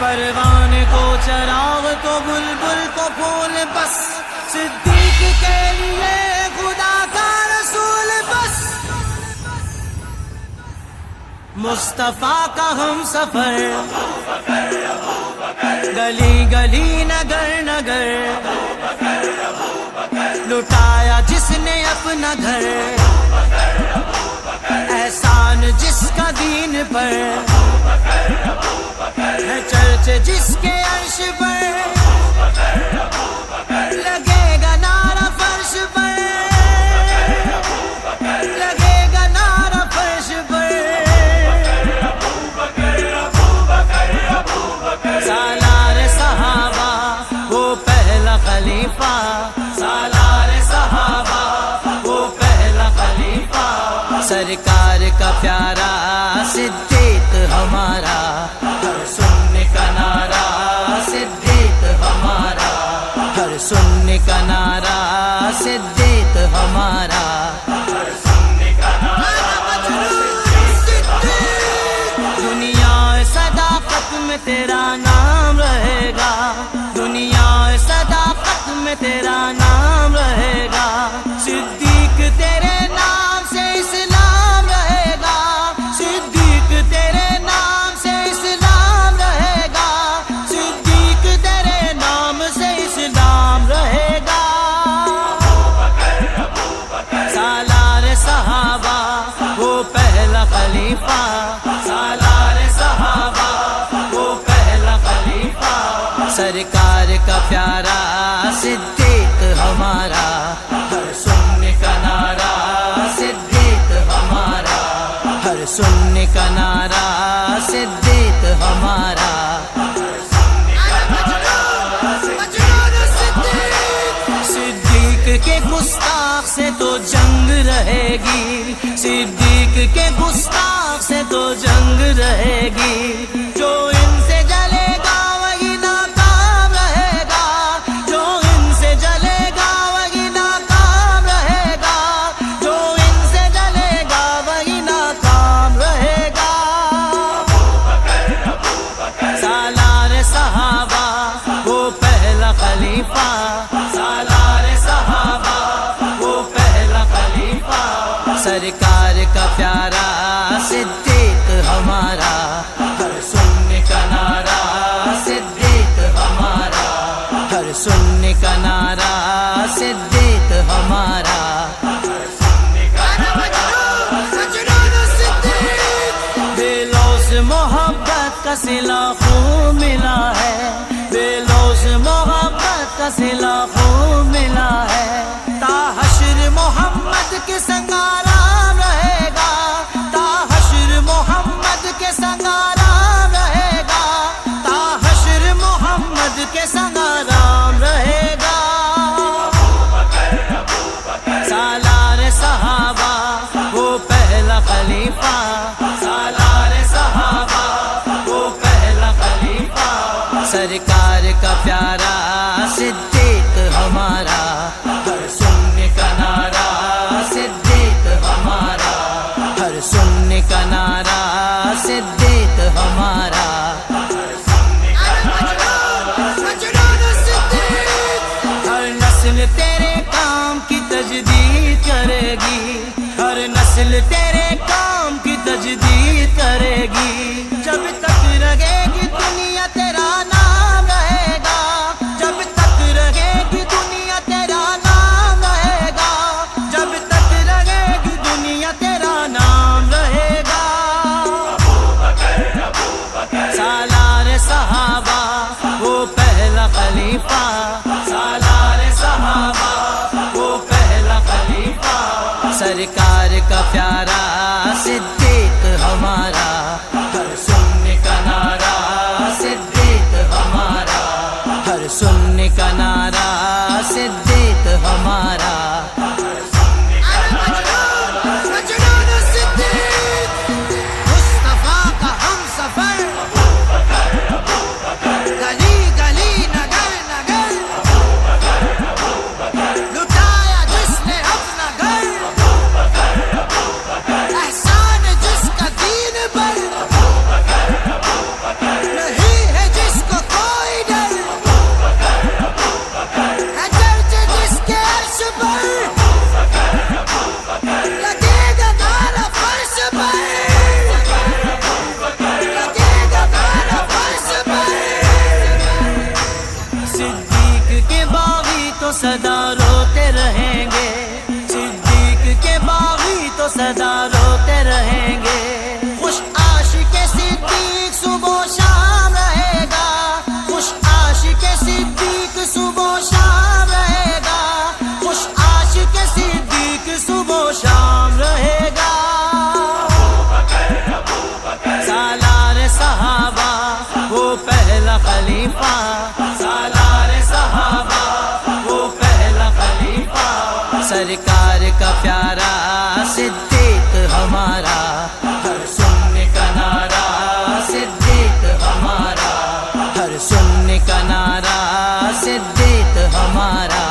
परवाने को चराग को बुलबुल को फूल बस सिद्दीक मुस्तफ़ा का हम सफ़र। गली गली, नगर नगर। लुटाया जिसने अपना घर। एहसान जिसका दीन पर। है चर्च जिसके अंश पर। सरकार का प्यारा सिद्दीक हमारा। हर सुनने का नारा सिद्दीक हमारा। हर सुनने का नारा सिद्दीक हमारा। दुनिया में तेरा नाम रहेगा। दुनिया सदा में तेरा नाम प्यारा सिद्दीक हमारा, हर सुनने का नारा सिद्दीक हमारा, हर सुनने का नारा सिद्दीक हमारा। के गुस्ताख से तो जंग रहेगी, सिद्दीक के गुस्ताख से तो जंग रहेगी। सुनने का नारा सिद्धित हमारा। सरकार का प्यारा सिद्दीक हमारा। हर सुनने का नारा सिद्दीक हमारा। हर सुनने का नारा सिद्दीक हमारा। हर नस्ल तेरे काम की तजदीद करेगी। हर नस्ल तेरे काम की तजदीद करेगी। सरकार का प्यारा सिद्दीक हमारा। पहला खलीफा। सालार सहाबा, वो पहला खलीफा। सरकार का प्यारा, सिद्दीक हमारा। हर सुनने का नारा, सिद्दीक हमारा। हर सुनने का नारा, सिद्दीक हमारा।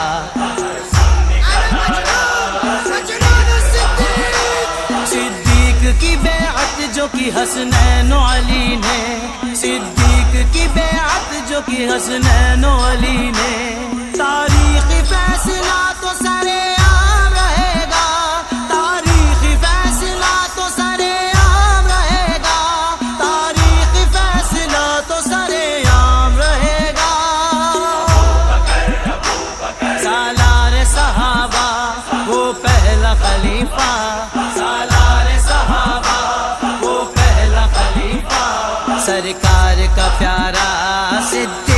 सिद्दीक की बेअत जो कि हसनैन अली ने की हसनैन अली ने। तारीखी फैसला तो सरे आम रहेगा। तारीखी फैसला तो सरे आम रहेगा। तारीखी फैसला तो सरे आम रहेगा। सालार सहाबा, वो पहला खलीफा। सालार सहाबा, वो पहला खलीफा। सरकार का प्यारा सिद्दीक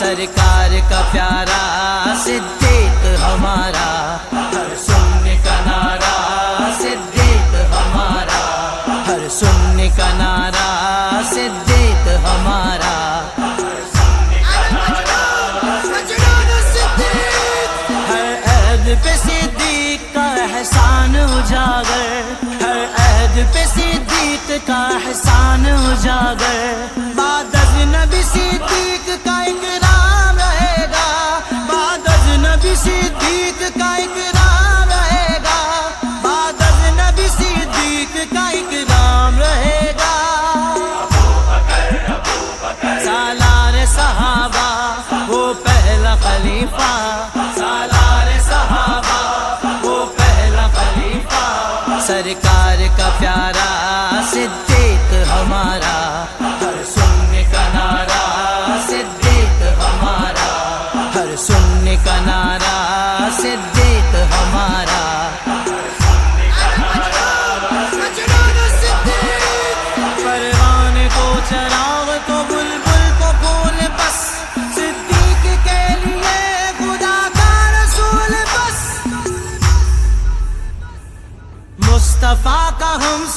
सरकार का प्यारा सिद्दीक हमारा। हर सुनने का नारा सिद्दीक हमारा। हर सुनने का नारा सिद्दीक हमारा। हर ऐद पे सिद्दीक का एहसान उजागर। हर ऐद पे सिद्दीक का एहसान उजागर। बाद नबी सिद्दीक का सिद्दीक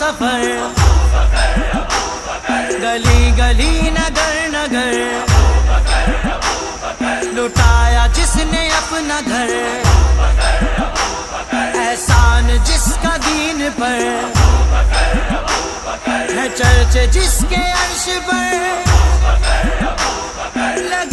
सफ़र। गली गली, नगर नगर। लुटाया जिसने अपना घर। एहसान जिसका दीन पर। है चर्च जिसके अर्श पर। लगेगा ना